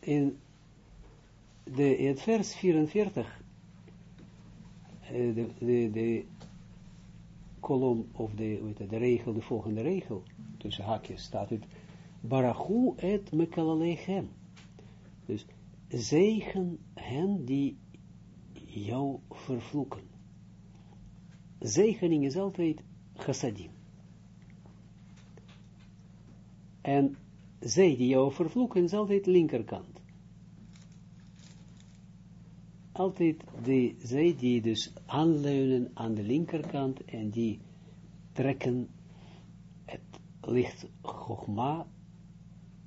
in, de, het vers 44, uh, de, de, kolom of de, de regel, de volgende regel, tussen haakjes staat het, Barachu et mekalallechem. Dus zegen hen die jou vervloeken. Zegening is altijd chassadim. En zij die jou vervloeken is altijd linkerkant. Altijd de, zij die dus aanleunen aan de linkerkant en die trekken het licht Chogma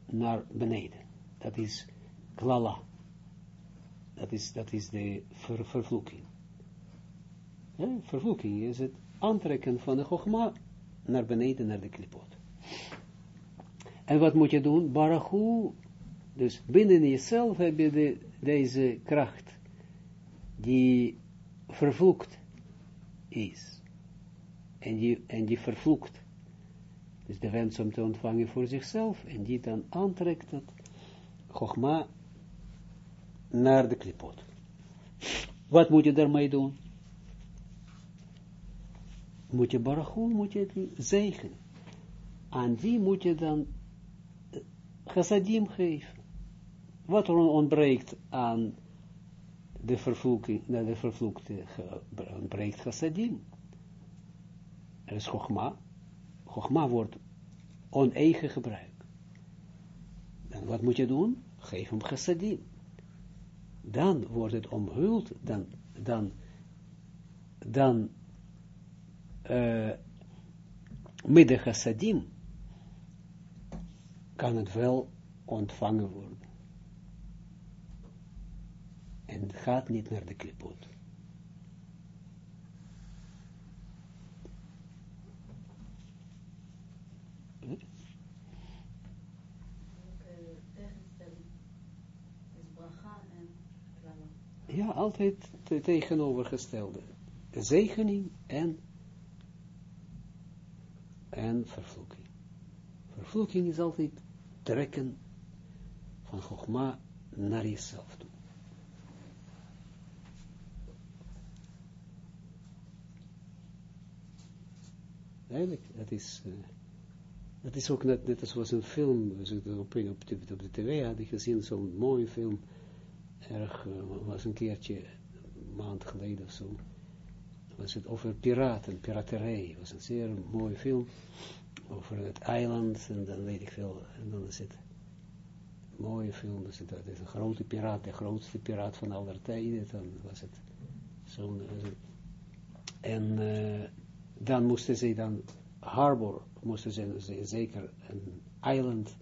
naar beneden. Dat is klala. Dat is, dat is de ver, vervloeking. Ja, vervloeking is het aantrekken van de Chogma naar beneden, naar de klipot. En wat moet je doen? Barachu, dus binnen jezelf heb je de, deze kracht, die vervloekt is. En die, en die vervloekt. Dus de wens om te ontvangen voor zichzelf, en die dan aantrekt het Chogma naar de klipot. Wat moet je daarmee doen? Moet je Barachu, moet je zegen. Aan die moet je dan chassadim geven. Wat er ontbreekt aan de vervloeking, naar de vervloekte, ontbreekt chassadim. Er is chogma. Chogma wordt oneigen gebruik. En wat moet je doen? Geef hem chassadim. Dan wordt het omhuld, dan, dan, dan, uh, met de chassadim, kan het wel ontvangen worden. En gaat niet naar de klipot. Ja, altijd te tegenovergestelde. Zegening en, en vervloeking. Vervloeking is altijd trekken van Chogma naar jezelf toe. Eigenlijk, dat is, dat is ook net, net als een film, op, op, de, op de tv had ik gezien, zo'n mooie film, erg, uh, was een keertje, een maand geleden of zo, was het over piraten, piraterij, was een zeer mooie film, over het eiland, en dan weet ik veel, en dan is het mooie film, dus dat is een grote piraat, de grootste piraat van aller tijden, dan was het zo'n, en uh, dan moesten ze dan, Harbor, moesten ze zeker een eiland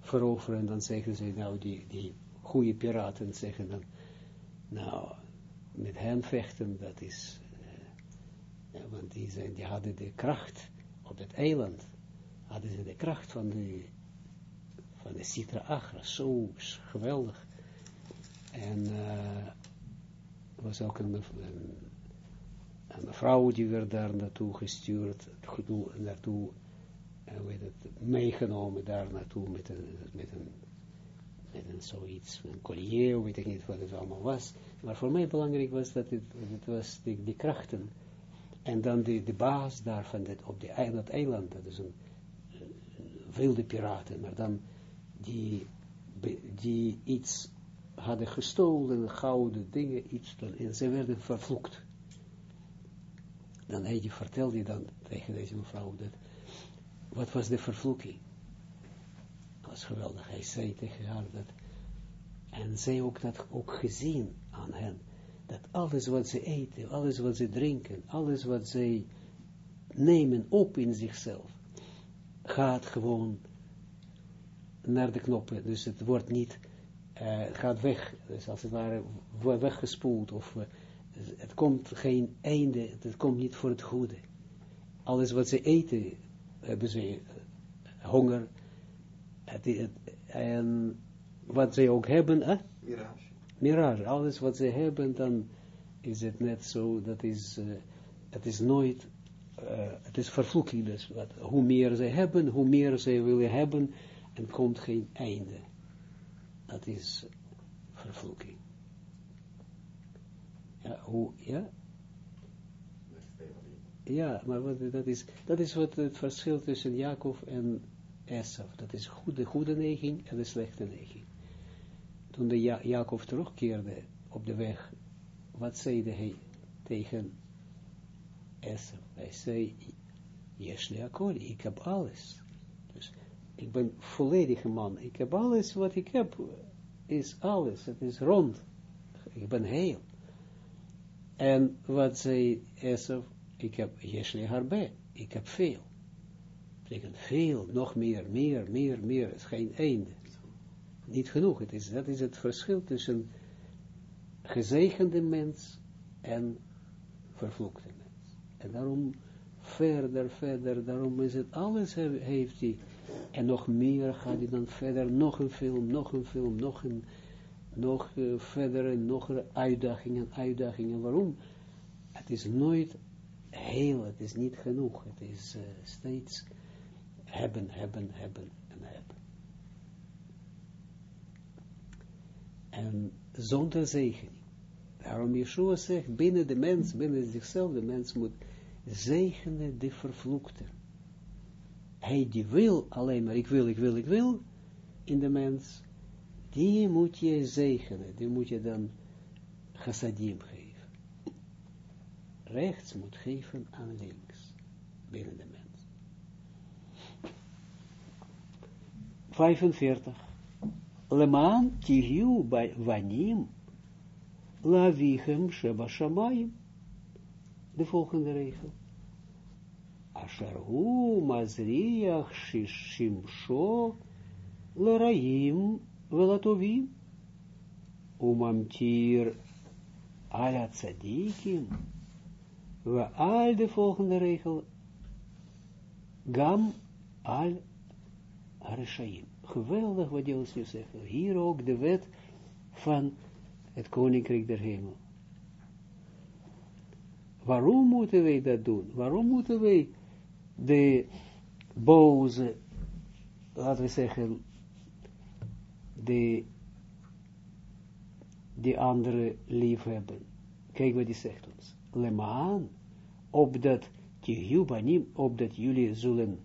veroveren, en dan zeggen ze, nou, die, die goede piraten zeggen dan, nou, met hen vechten, dat is, uh, want die, zijn, die hadden de kracht op het eiland, hadden ze de kracht van de, van de Citra Agra, zo geweldig. En uh, was ook een, een, een, mevrouw die werd daar naartoe gestuurd, naartoe, uh, weet het, meegenomen daar naartoe met een, met een, met een zoiets, een collier, weet ik niet wat het allemaal was. Maar voor mij belangrijk was dat het, het was die, die krachten. En dan de, de baas daar van dit, op de, dat eiland, dat is een wilde piraten, maar dan die, die iets hadden gestolen, gouden dingen, iets, dan, en ze werden vervloekt. Dan hij vertelde dan tegen deze mevrouw dat, wat was de vervloeking? Dat was geweldig, hij zei tegen haar dat, en zij ook dat ook gezien aan hen, dat alles wat ze eten, alles wat ze drinken, alles wat ze nemen op in zichzelf, gaat gewoon naar de knoppen. Dus het wordt niet, uh, gaat weg, dus als het ware weggespoeld. Of uh, het komt geen einde, het komt niet voor het goede. Alles wat ze eten, hebben ze uh, honger. Het, het, en wat ze ook hebben, eh? Mirage. Mirage, alles wat ze hebben, dan is het net zo, dat is, het is nooit het is vervloeking dus. Hoe meer ze hebben, hoe meer ze willen hebben, en komt geen einde. dat is vervloeking. Ja, hoe, ja? Ja, maar wat, dat, is, dat is wat het verschil tussen Jacob en Esau. Dat is de goede neiging en de slechte neiging. Toen de ja Jacob terugkeerde op de weg, wat zei hij tegen Esau? Hij zei, Jesle akkoord, ik heb alles. Dus ik ben volledige man. Ik heb alles wat ik heb, is alles. Het is rond. Ik ben heel. En wat zei Esau? Ik heb Jesle harbe. Ik heb veel. Betekent veel, nog meer, meer, meer, meer. Het is geen einde. Niet genoeg. Dat is het verschil tussen gezegende mens en vervloekte mens. Daarom verder, verder, daarom is het, alles heeft hij. En nog meer gaat hij dan verder, nog een film, nog een film, nog een, nog uh, verder, en nog uitdagingen, uitdagingen. Waarom? Het is nooit heel, het is niet genoeg. Het is uh, steeds hebben, hebben, hebben en hebben. En zonder zegening. Daarom Yeshua zegt, binnen de mens, binnen zichzelf, de mens moet zegenen de vervloekte. Hij die wil alleen maar, ik wil, ik wil, ik wil, in de mens, die moet je zegenen, die moet je dan chassadim geven. Rechts moet geven aan links, binnen de mens. 45. Lemaan tihiu vanim, lavichem sheba shamayim de volgende regel. Asher hu mazriach shimsho leraim velatovim umamtir ala tzadikim we al de volgende regel gam al harishaim. Geweldig wat ons nu zegt. Hier ook de wet van het koninkrijk der hemel. Waarom moeten wij dat doen? Waarom moeten wij de boze, laten we zeggen, de, die andere lief hebben? Kijk wat die zegt ons. Lemaan, opdat op opdat jullie zullen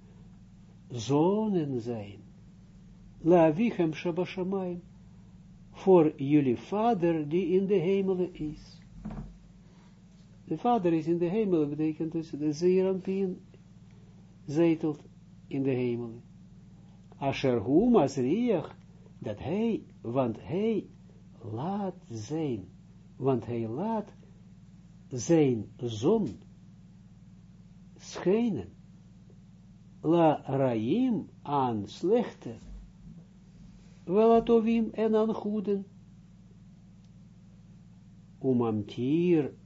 zonen zijn. La vichem shabashamayim, voor jullie vader die in de hemelen is. De vader is in de hemel, betekent dus de Zeerampien zetelt in de hemel. Asher hu masriach, dat hij, want hij laat zijn, want hij laat zijn zon schijnen, la raim aan slechte, velatovim en aan goeden, umamtir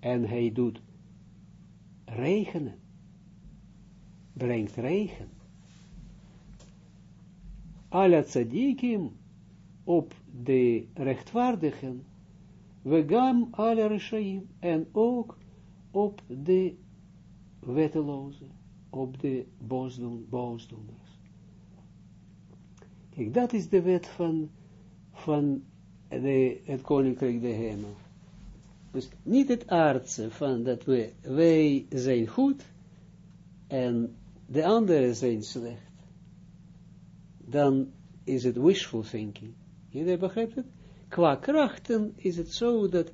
en hij doet regenen, brengt regen. Ala tzadikim op de rechtvaardigen, vegam ala reshaim, en ook op de wettelozen, op de boosdoeners. Kijk, dat is de wet van, van de, het koninkrijk de hemel. Dus niet het aardse van dat we, wij zijn goed en de anderen zijn slecht. Dan is het wishful thinking. Iedereen begrijpt het? Qua krachten is het zo dat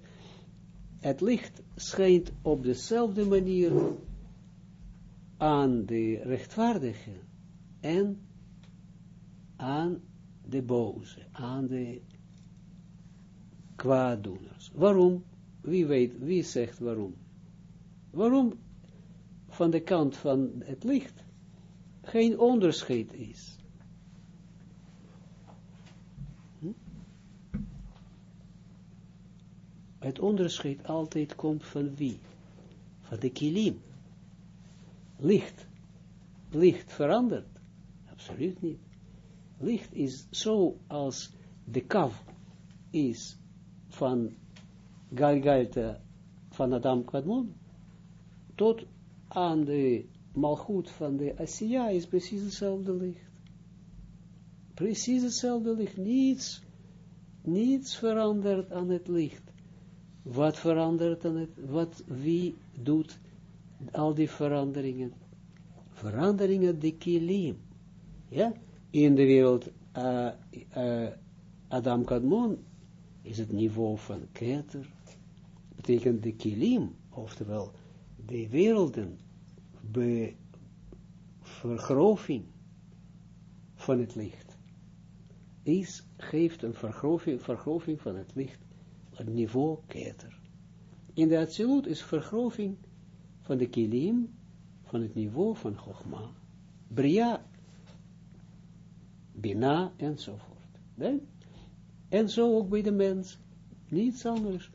het licht schijnt op dezelfde manier aan de rechtvaardige en aan de boze, aan de kwaaddoeners. Waarom? Wie weet, wie zegt waarom? Waarom van de kant van het licht geen onderscheid is? Hm? Het onderscheid altijd komt van wie? Van de kilim. Licht. Licht verandert? Absoluut niet. Licht is zo als de kav is van Galgalta van Adam Kadmon, tot aan de malgoed van de Asiya is precies hetzelfde licht. Precies hetzelfde licht, niets niets verandert aan het licht. Wat verandert aan het, wat, wie doet al die veranderingen? Veranderingen de kilim. Ja, in de wereld uh, uh, Adam Kadmon is het niveau van keter, betekent de kilim, oftewel de werelden, be vergroving van het licht, is, geeft een vergroving, vergroving van het licht, het niveau keter. In de absolute is vergroving van de kilim, van het niveau van Chogma, Bria, Bina, enzovoort. En zo ook bij de mens. Niets anders.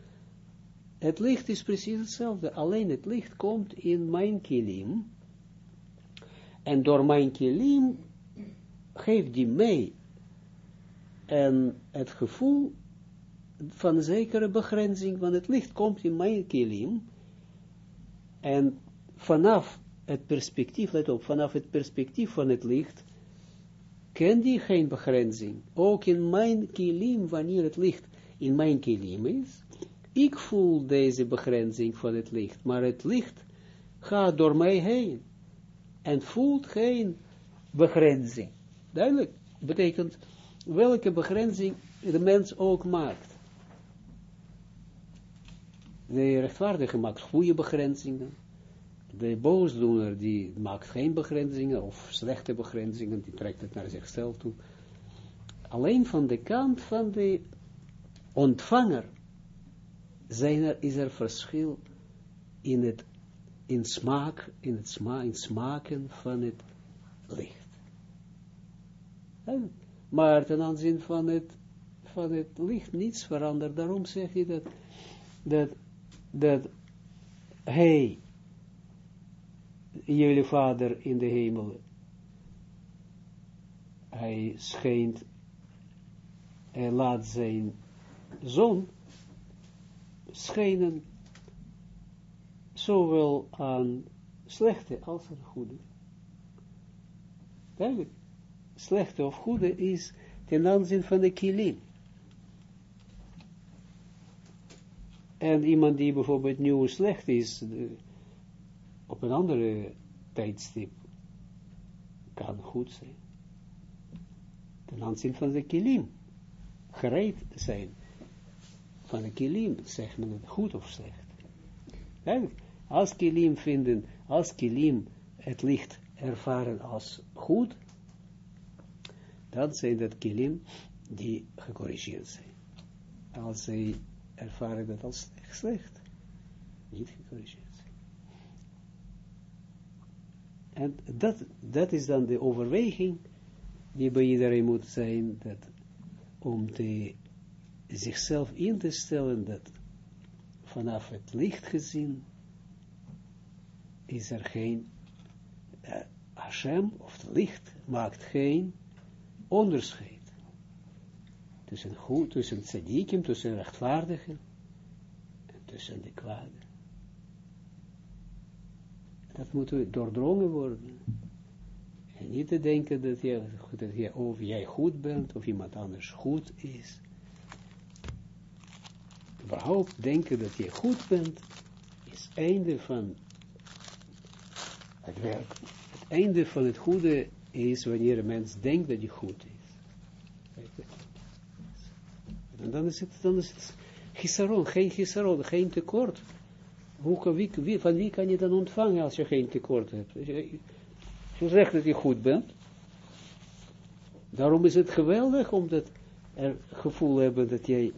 Het licht is precies hetzelfde. Alleen het licht komt in mijn kilim. En door mijn kilim geeft die mij en het gevoel van zekere begrenzing, van het licht komt in mijn kilim. En vanaf het perspectief, let op, vanaf het perspectief van het licht, ken die geen begrenzing. Ook in mijn kilim, wanneer het licht in mijn kilim is, ik voel deze begrenzing van het licht, maar het licht gaat door mij heen en voelt geen begrenzing. Duidelijk, betekent welke begrenzing de mens ook maakt. De rechtvaardige maakt goede begrenzingen, de boosdoener die maakt geen begrenzingen of slechte begrenzingen, die trekt het naar zichzelf toe. Alleen van de kant van de ontvanger zijn er, is er verschil in het in smaak, in het sma, in smaken van het licht. maar ten aanzien van het, van het licht niets verandert. Daarom zeg je dat, dat, dat hij jullie vader in de hemel, hij schijnt, hij laat zijn zon schijnen, zowel aan slechte als aan goede. Duidelijk, slechte of goede is ten aanzien van de kilim. En iemand die bijvoorbeeld nieuw slecht is, op een andere tijdstip kan goed zijn. Ten aanzien van de kilim. Gereed zijn van de kilim, zegt men het goed of slecht. Als kilim vinden, als kilim het licht ervaren als goed, dan zijn dat kilim die gecorrigeerd zijn. Als zij ervaren dat als slecht, niet gecorrigeerd. En dat, dat is dan de overweging die bij iedereen moet zijn, dat om te, zichzelf in te stellen, dat vanaf het licht gezien, is er geen, uh, Hashem, of het licht, maakt geen onderscheid. Tussen goed, tussen tzadikim, tussen rechtvaardigen, en tussen de kwade. Dat moet doordrongen worden. En niet te denken dat, je, dat je, of jij goed bent, of iemand anders goed is. Überhaupt denken dat je goed bent, is einde van het werk. Het einde van het goede is wanneer een mens denkt dat hij goed is. En dan is het, dan is het gisaron, geen gisaron, geen tekort. Hoe, wie, wie, van wie kan je dan ontvangen als je geen tekort hebt? Je zegt dat je goed bent. Daarom is het geweldig, omdat er gevoel hebben dat jij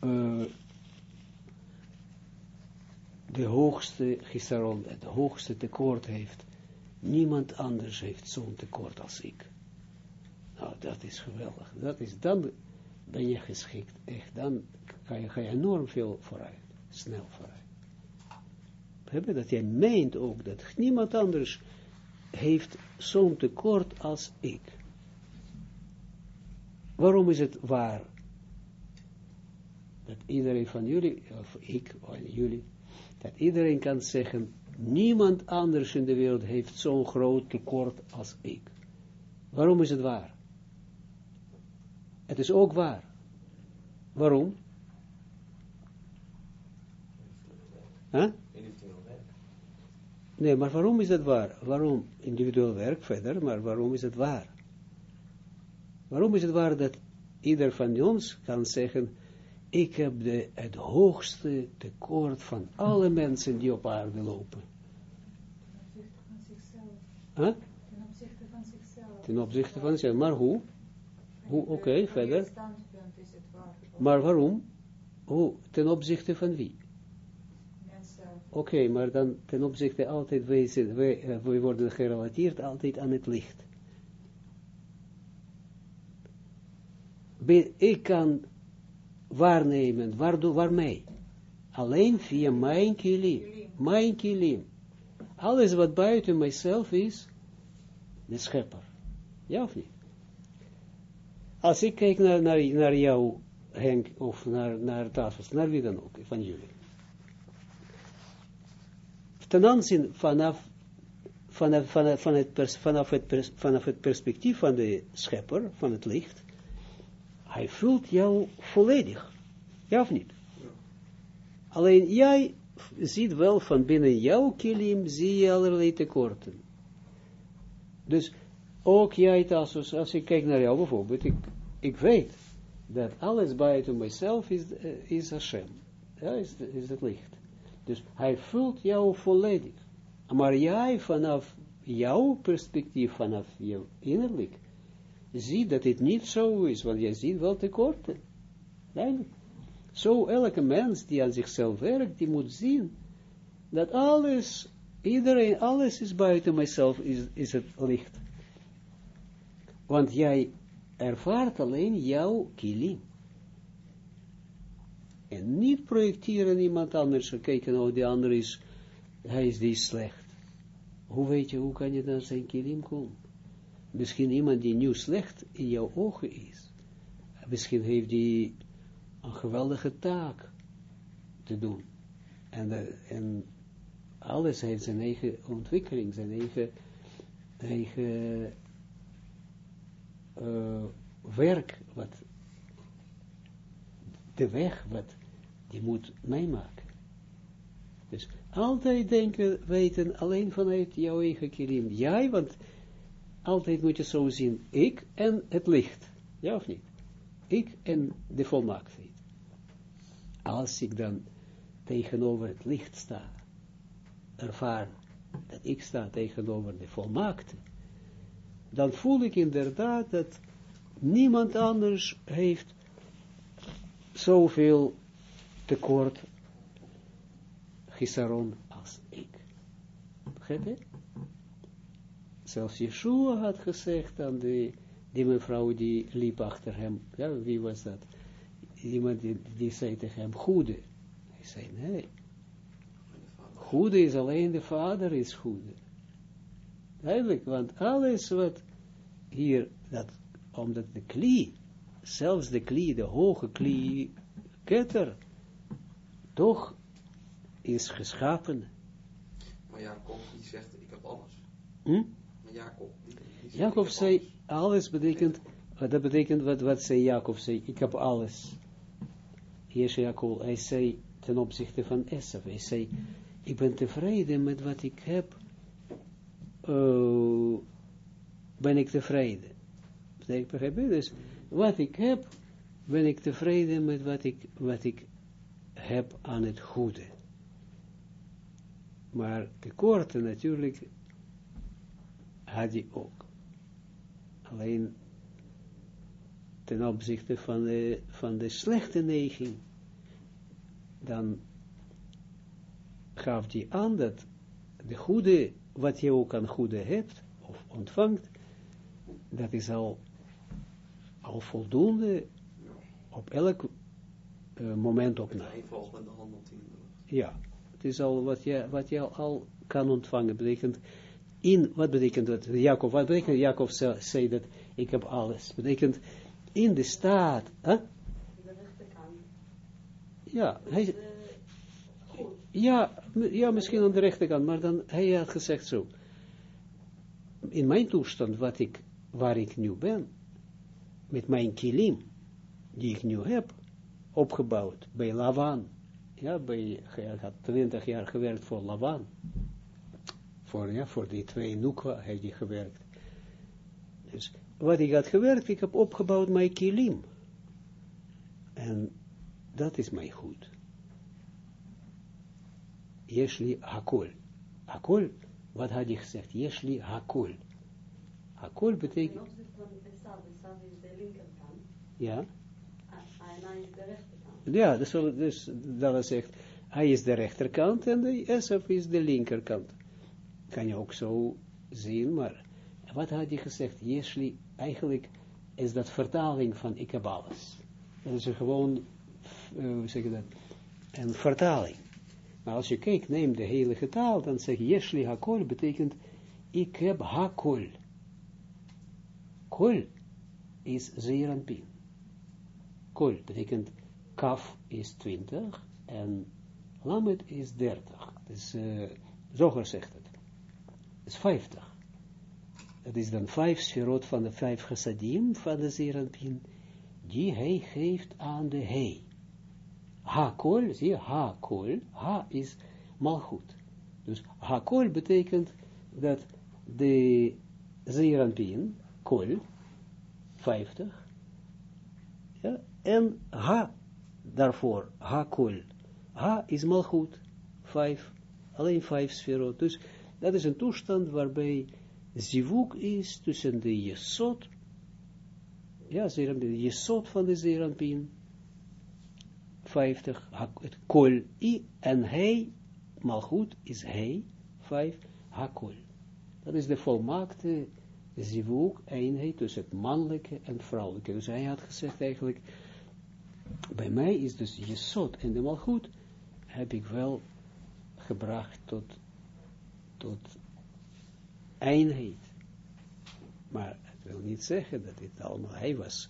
uh, de hoogste gisaron, het hoogste tekort heeft. Niemand anders heeft zo'n tekort als ik. Nou, dat is geweldig. Dat is, dan ben je geschikt, echt. Dan ga je, ga je enorm veel vooruit, snel vooruit dat jij meent ook dat niemand anders heeft zo'n tekort als ik. Waarom is het waar? Dat iedereen van jullie, of ik, of jullie, dat iedereen kan zeggen, niemand anders in de wereld heeft zo'n groot tekort als ik. Waarom is het waar? Het is ook waar. Waarom? Huh? Nee, maar waarom is dat waar? Waarom individueel werk verder, maar waarom is het waar? Waarom is het waar dat ieder van ons kan zeggen, ik heb de, het hoogste tekort van alle mensen die op aarde lopen? Ten opzichte van zichzelf. Huh? Ten opzichte van zichzelf. Ten opzichte van zichzelf. Maar hoe? Hoe, oké, verder. Maar waarom? Hoe? Ten opzichte van wie? Mensen. Oké, maar dan ten opzichte altijd, wij, eh, wij worden gerelateerd altijd aan het licht. Ik kan waarnemen, waardoor, waarmee? Alleen via mijn kilim. Mijn kilim. Alles wat buiten mijzelf is, de schepper. Ja of niet? Als ik kijk naar, naar, jou, Henk, of naar, naar Tafels, naar wie dan ook, van jullie ten aanzien vanaf, vanaf, vanaf, van het pers, vanaf, het vanaf het perspectief van de schepper, van het licht, hij vult jou volledig. Ja of niet? Alleen jij ziet wel van binnen jouw kilim, zie je allerlei tekorten. Dus ook jij, als, ik kijk naar jou bijvoorbeeld, ik, ik weet dat alles buiten mijzelf is, eh, is Hashem. Ja, is, is het licht. Dus hij vult jou volledig. Maar jij vanaf jouw perspectief, vanaf jouw innerlijk, ziet dat het niet zo is, want jij ziet wel tekorten. Duidelijk. Zo elke mens die aan zichzelf werkt, die moet zien dat alles, iedereen, alles is buiten mijzelf, is, is het licht. Want jij ervaart alleen jouw kilim. En niet projecteren iemand anders, kijken, oh, die ander is, hij is die slecht. Hoe weet je, hoe kan je dan zijn kilim komen? Misschien iemand die nu slecht in jouw ogen is. Misschien heeft die een geweldige taak te doen. En, de, en alles heeft zijn eigen ontwikkeling, zijn eigen, eigen uh, werk, wat de weg wat die moet meemaken. Dus altijd denken, weten, alleen vanuit jouw eigen kilim. Jij, want altijd moet je zo zien, ik en het licht. Ja of niet? Ik en de volmaaktheid. Als ik dan tegenover het licht sta, ervaar dat ik sta tegenover de volmaakte, dan voel ik inderdaad dat niemand anders heeft zoveel tekort gisaron als ik. Begrijp je? Zelfs Yeshua had gezegd aan die, die mevrouw die liep achter hem. Ja, wie was dat? Iemand die, die zei tegen hem, goede. Hij zei, nee. Goede is alleen de vader is goede. Duidelijk, want alles wat hier, dat, omdat de klie, zelfs de klie, de hoge klie, ketter, toch is geschapen. Maar Jacob die zegt, ik heb alles. Hm? Jacob, Jacob ik zei, alles. betekent, wat dat betekent, wat, wat zei Jacob, zei, ik heb alles. Is Jacob, hij zei, ten opzichte van Esau, hij zei, ik ben tevreden met wat ik heb, uh, ben ik tevreden. Begrijp je? Dus, wat ik heb, ben ik tevreden met wat ik, wat ik heb aan het goede. Maar tekorten natuurlijk had hij ook. Alleen ten opzichte van de, van de slechte neiging, dan gaf hij aan dat de goede, wat je ook aan goede hebt, of ontvangt, dat is al, al voldoende op elk uh, moment opname. tien. Ja, het is al wat je, wat je al, al kan ontvangen. Betekent in, wat betekent dat? Jacob, wat betekent Jacob zei, dat ik heb alles? Betekent in de staat. Huh? Ja, hij, ja, ja, misschien aan de rechterkant, maar dan, hij had gezegd zo. In mijn toestand, wat ik, waar ik nu ben, met mijn kilim, die ik nu heb, opgebouwd bij Lavan. Ja, bij, hij had twintig jaar gewerkt voor Lavan. Voor, ja, voor die twee Nukwa heeft hij gewerkt. Dus wat ik had gewerkt, ik heb opgebouwd mijn kilim. En dat is mij goed. Yeshli hakol. Hakol, wat had hij gezegd? Yeshli hakol. Hakol betekent, linkerkant, ja, de rechterkant. ja, dus, dus dat zegt, hij is de rechterkant en de Esaf is de linkerkant. Kan je ook zo zien, maar wat had hij gezegd? Yeshli, eigenlijk is dat vertaling van ik heb alles. Dat is gewoon, hoe zeg je dat, een vertaling. Maar als je kijkt, neem de hele taal, dan zeg je hakol betekent ik heb hakol. Kol is pin. Kol betekent kaf is 20 en lamet is 30. Dus uh, Zoger zegt het. Is 50. Het is dan vijf sferot van de vijf chassadim van de Zeranpin, die hij geeft aan de hij. Ha-kol, zie je, ha-kol, ha is malchut. Dus ha-kol betekent dat de Zeranpin, kol, 50, ja, en ha, daarvoor, ha-kol, ha is malchut, 5, alleen vijf sferot. Dus dat is een toestand waarbij zivuk is tussen de jesot, ja, de jesot van de zeranpin, 50, het kol i, en hij, malchut is hij, 5, hakol. Dat is de volmaakte zivuk, eenheid tussen het mannelijke en vrouwelijke. Dus hij had gezegd eigenlijk, bij mij is dus jesot en de malchut, heb ik wel gebracht tot, tot eenheid. Maar het wil niet zeggen dat dit allemaal, hij was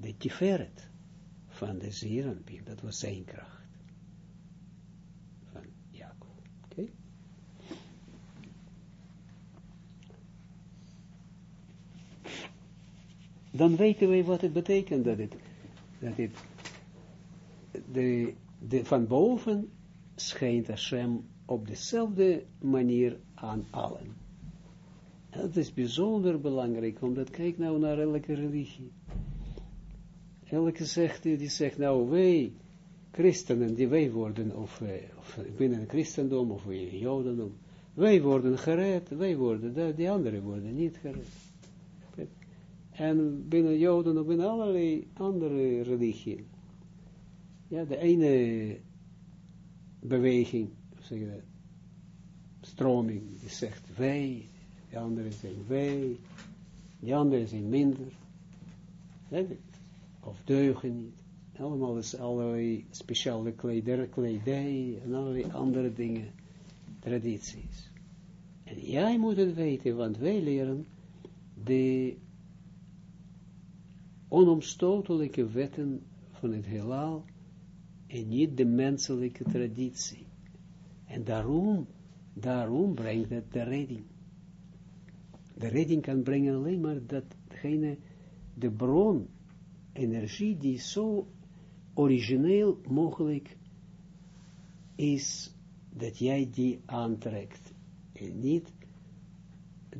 de tiferet van de Zeranpien, dat was zijn kracht. Van Jacob. Oké? Dan weten wij wat het betekent, dat het, dat het de, de, van boven schijnt Hashem op dezelfde manier aan allen. En dat is bijzonder belangrijk, omdat kijk nou naar elke religie. Elke zegt, die zegt nou, wij, christenen, die wij worden, of, of binnen het christendom, of in jodendom, wij worden gered, wij worden, de, die anderen worden niet gered. En binnen jodendom, binnen allerlei andere religieën. Ja, de ene beweging, zeg stroming, die zegt wij, de andere zijn wij, die andere zijn minder, of deugen niet. Allemaal is allerlei speciale kledij, kledij en allerlei andere dingen, tradities. En jij moet het weten, want wij leren de onomstotelijke wetten van het heelal en niet de menselijke traditie. En daarom, daarom brengt het de redding. De redding kan brengen alleen maar datgene, de bron, energie die zo origineel mogelijk is, dat jij die aantrekt. En niet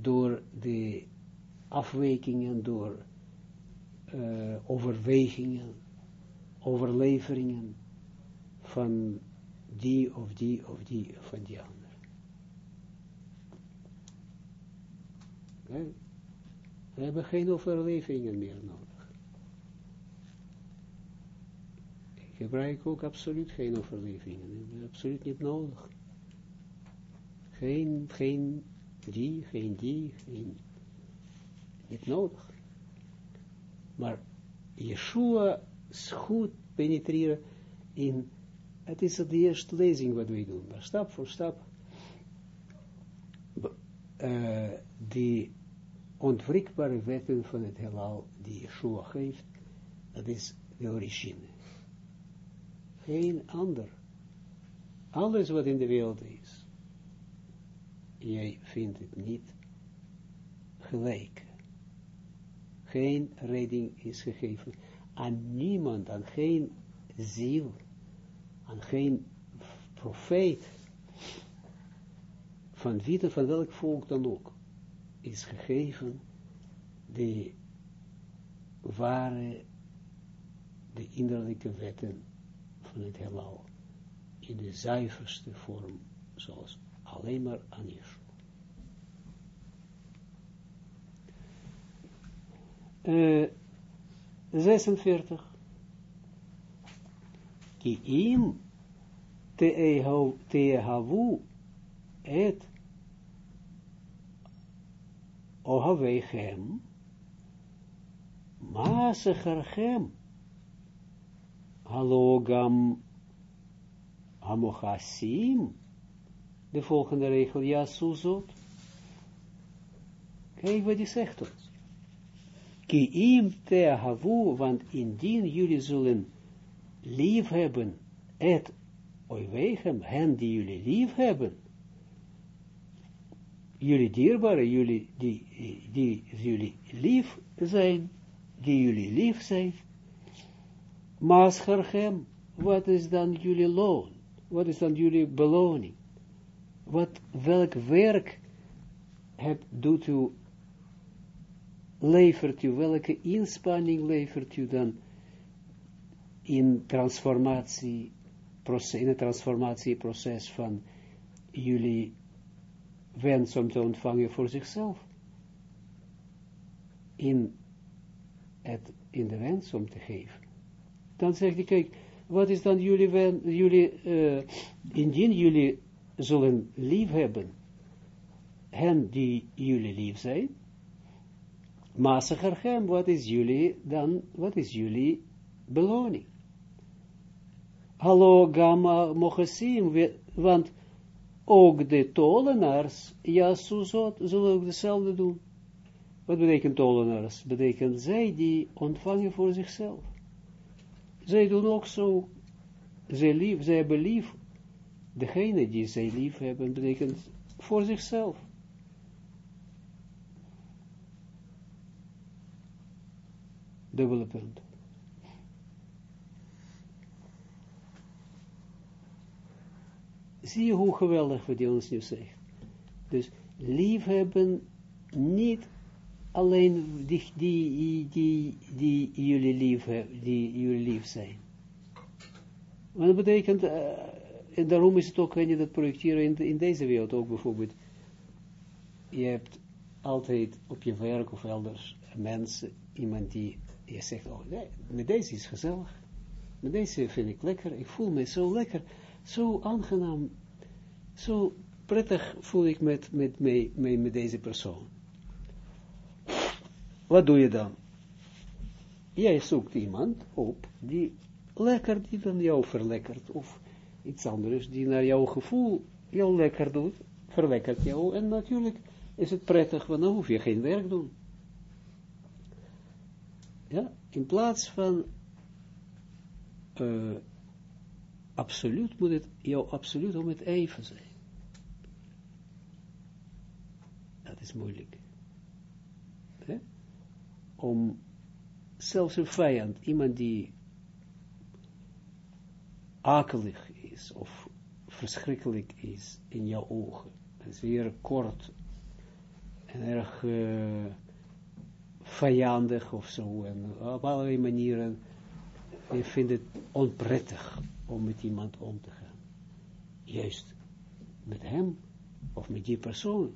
door de afwijkingen, door uh, overwegingen, overleveringen, van die of die of die van die ander. We hebben geen overlevingen meer nodig. Ik gebruik ook absoluut geen overlevingen. Absoluut niet nodig. Geen, geen die, geen die, geen, niet nodig. Maar Yeshua is goed penetreren in het is de eerste lezing wat wij doen, maar stap voor stap, uh, die ontwrikbare wetten van het heelal die Yeshua geeft, dat is de origine. Geen ander. Alles wat in de wereld is, jij vindt het niet gelijk. Geen redding is gegeven aan niemand, aan geen ziel, aan geen profeet, van wie dan, van welk volk dan ook, is gegeven de ware, de innerlijke wetten van het heelal, in de zuiverste vorm, zoals alleen maar aan Yeshua. Uh, 46. Ki im tehavu et ohavechem maasecharchem halogam hamochasim. De volgende regel ja suzot. Kijk wat die zegt ons. Ki im want indien jullie zullen lief hebben, et oiwegem, hen die jullie lief hebben, jullie dierbare, jullie, die, die jullie lief zijn, die jullie lief zijn, Maascherchem, wat is dan jullie loon? Wat is dan jullie beloning? Wat, welk werk heb, doet u levert u, welke inspanning levert u dan in transformatie, in het transformatieproces van jullie wens om te ontvangen voor zichzelf? In, het, in de wens om te geven. Dan zegt hij, kijk, wat is dan jullie wens, jullie, uh, indien jullie zullen lief hebben, hen die jullie lief zijn, Masacherchem, wat is jullie dan, wat is jullie beloning? Hallo, gamma, mochasim, want ook de tolenaars, ja, zot, zullen ook dezelfde doen. Wat betekent tolenaars? Betekent zij die ontvangen voor zichzelf. Zij doen ook zo, zij, lief, zij hebben lief, degene die zij lief hebben, betekent voor zichzelf. dubbele punt. Zie je hoe geweldig wat hij ons nu zegt. Dus liefhebben niet alleen die, die, die, die jullie lief die jullie lief zijn. Maar dat betekent, uh, en daarom is het ook, kan je dat projecteren in, in deze wereld ook bijvoorbeeld. Je hebt altijd op je werk of elders mensen, iemand die je zegt, oh nee, met deze is gezellig. Met deze vind ik lekker. Ik voel me zo lekker. Zo aangenaam. Zo prettig voel ik met, met, met, met deze persoon. Wat doe je dan? Jij zoekt iemand op die lekker, die dan jou verlekkert. Of iets anders, die naar jouw gevoel jou lekker doet. Verlekkert jou. En natuurlijk is het prettig, want dan hoef je geen werk doen. Ja, in plaats van uh, absoluut moet het jou absoluut om het even zijn. Dat is moeilijk. Om zelfs een vijand, iemand die akelig is of verschrikkelijk is in jouw ogen, en zeer kort en erg uh, vijandig of zo. En op allerlei manieren. Je vindt het onprettig om met iemand om te gaan. Juist met hem of met die persoon.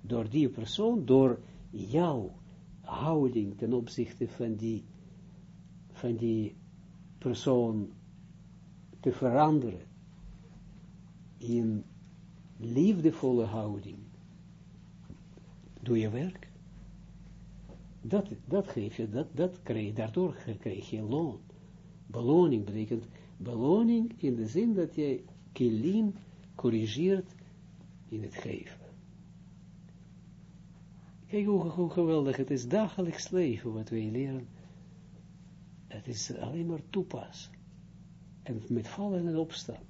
Door die persoon, door jouw houding ten opzichte van die, van die persoon te veranderen in liefdevolle houding, doe je werk dat, dat geef je, dat, dat krijg, daardoor krijg je loon. Beloning betekent beloning in de zin dat je kilim corrigeert in het geven. Kijk hoe, geweldig het is, dagelijks leven wat wij leren. Het is alleen maar toepas. En met vallen en opstaan.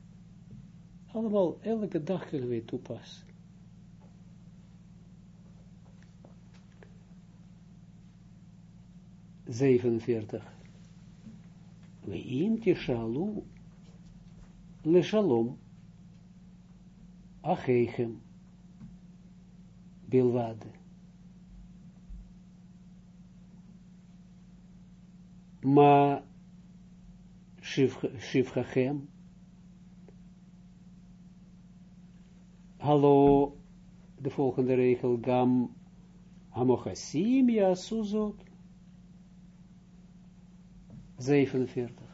Allemaal, elke dag kunnen wij toepassen. 47. Ve'im tishalu le shalom acheichem bilwad. Ma shivchachem Hallo, de volgende regel, gam hamochasim ja. 47.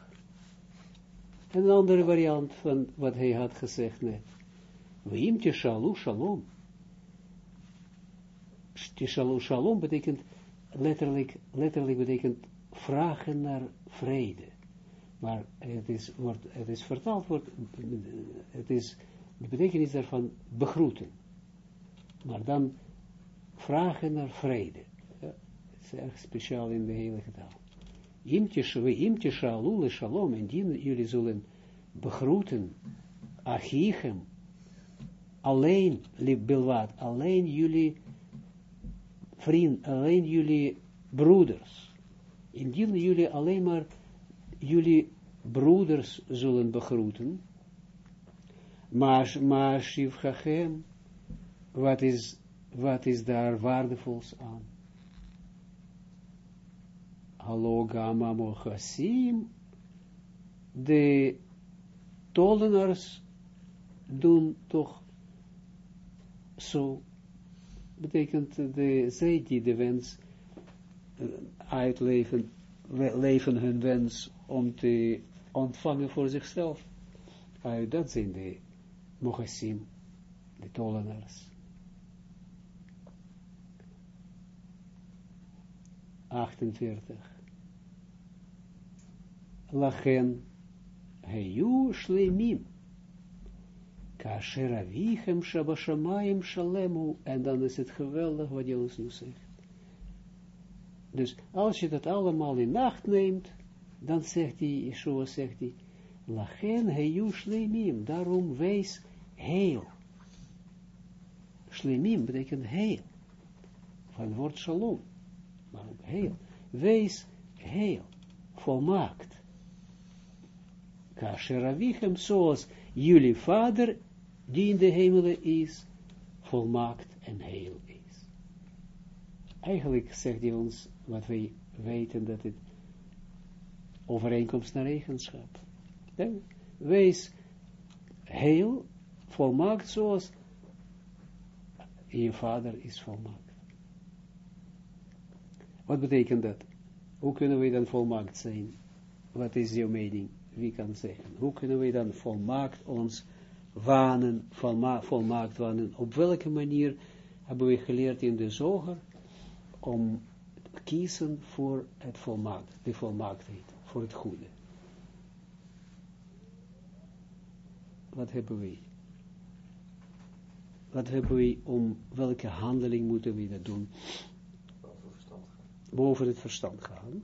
En een andere variant van wat hij had gezegd net. Weim tishalu shalom. Tishalu shalom betekent letterlijk, letterlijk betekent vragen naar vrede. Maar het is, wordt, het is vertaald, wordt, het is de betekenis daarvan begroeten. Maar dan vragen naar vrede. Ja, het is erg speciaal in de hele taal. Imtje shalule shalom, indien jullie zullen begroeten, achichem, alleen, bilwat, alleen jullie vriend, alleen jullie broeders, indien jullie alleen maar jullie broeders zullen begroeten, maar, maar wat is, wat is daar waardevols aan? Hallo Gamma Mochasim, de tollenaars doen toch zo, betekent de, zij die de wens uitleven, leven hun wens om te ontvangen voor zichzelf. Uh, dat zijn de Mochasim, de tollenaars. 48. Lachen, heyu shlemim, kasher avichem shabashamayim shalemu, en dan is het geweldig wat je nu zegt. Dus als je dat allemaal in nacht neemt, dan zegt hij, Yeshua zegt hij, Lachen heyu shlemim, daarom wees heel. Shlemim betekent heel. Van het woord shalom. Maar heel. Wees heel. Volmaakt. Kasheravichem, zoals jullie vader, die in de hemelen is, volmaakt en heel is. Eigenlijk zegt hij ons, wat wij weten, dat het overeenkomst naar eigenschap. Wees heel, volmaakt zoals je vader is volmaakt. Wat betekent dat? Hoe kunnen we dan volmaakt zijn? Wat is jouw mening? Wie kan zeggen? Hoe kunnen we dan volmaakt ons wanen, volma volmaakt wanen? Op welke manier hebben we geleerd in de zoger om te kiezen voor het volmaakt, de volmaaktheid, voor het goede? Wat hebben we? Wat hebben we om, welke handeling moeten we dat doen? Boven verstand gaan. Boven het verstand gaan.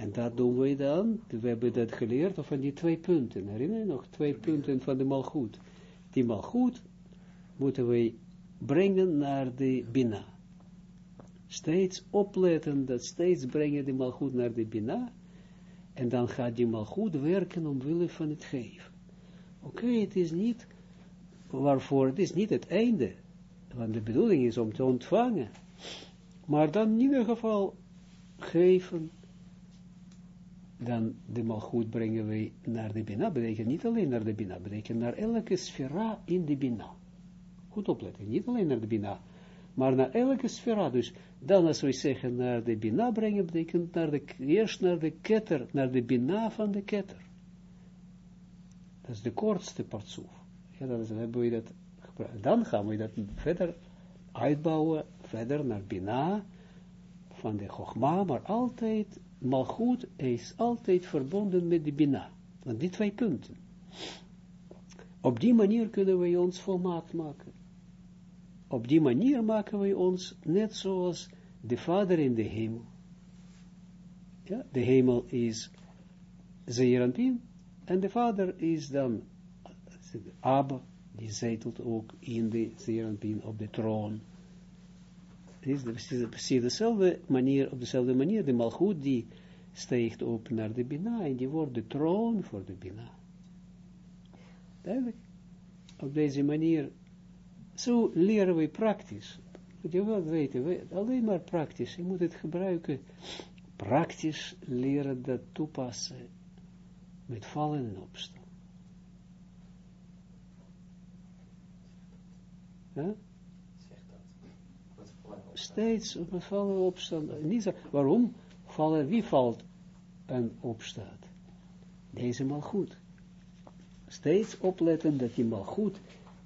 En dat doen we dan, we hebben dat geleerd, van die twee punten, herinner je nog, twee punten van de malgoed. Die malgoed moeten we brengen naar de bina. Steeds opletten, dat steeds brengen die malgoed naar de bina, en dan gaat die malgoed werken omwille van het geven. Oké, het is niet waarvoor, het is niet het einde, want de bedoeling is om te ontvangen, maar dan in ieder geval geven, dan de malgoed brengen wij naar de Bina, betekent niet alleen naar de Bina, betekent naar elke sfera in de Bina. Goed opletten, niet alleen naar de Bina, maar naar elke sfera. Dus dan als wij zeggen naar de Bina brengen, betekent naar de, eerst naar de ketter, naar de Bina van de ketter. Dat is de kortste partsoef. Ja, dan hebben we dat. Dan gaan we dat verder uitbouwen, verder naar Bina, van de Chogma, maar altijd, Malchut is altijd verbonden met de Bina. Van die twee punten. Op die manier kunnen wij ons volmaakt maken. Op die manier maken wij ons net zoals de Vader in de hemel. Ja, de hemel is Zeeranpin, en de Vader is dan Abba, die zetelt ook in de Zeeranpin op de troon. Het is precies dezelfde manier, op dezelfde manier, de Malchut die steekt op naar de Bina en die wordt de troon voor de Bina. Duidelijk. Op deze manier, zo leren we praktisch. Moet je wel weten, we, alleen maar praktisch. Je moet het gebruiken, praktisch leren dat toepassen met vallen en opstaan. Ja? Zeg dat. Wat voor een Steeds vallen en opstaan. Niet waarom? Vallen, wie valt en opstaat? Deze mal goed. Steeds opletten dat die mal goed,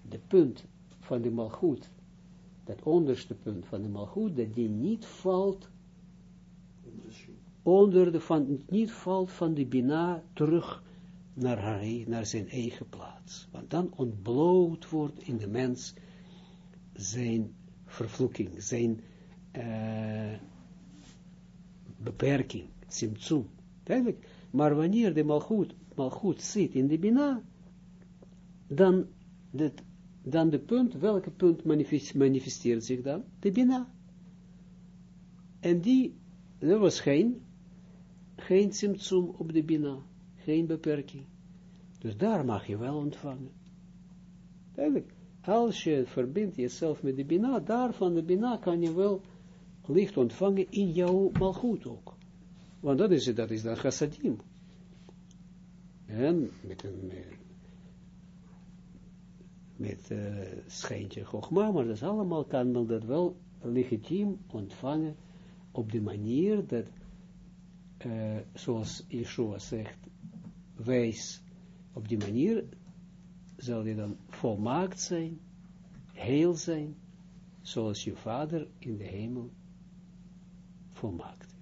de punt van de mal goed, dat onderste punt van de mal goed, dat die niet valt onder de van, niet valt van de Bina terug naar, haar, naar zijn eigen plaats. Want dan ontbloot wordt in de mens zijn vervloeking, zijn eh, beperking, simtsum. Duidelijk. Maar wanneer de malgoed, malgoed zit in de Bina, dan, dat, dan de punt, welke punt manifest, manifesteert zich dan? De Bina. En die, er was geen, geen simtsum op de Bina, geen beperking. Dus daar mag je wel ontvangen. Duidelijk. Als je verbindt jezelf met de Bina, daar van de Bina kan je wel licht ontvangen in jouw malgoed ook. Want dat is dat is dan chassadim. En met een met, met uh, schijntje gogma, maar dat is allemaal, kan men dat wel legitiem ontvangen op de manier dat, uh, zoals Yeshua zegt, wijs, op die manier zal je dan volmaakt zijn, heel zijn, zoals je vader in de hemel volmaakt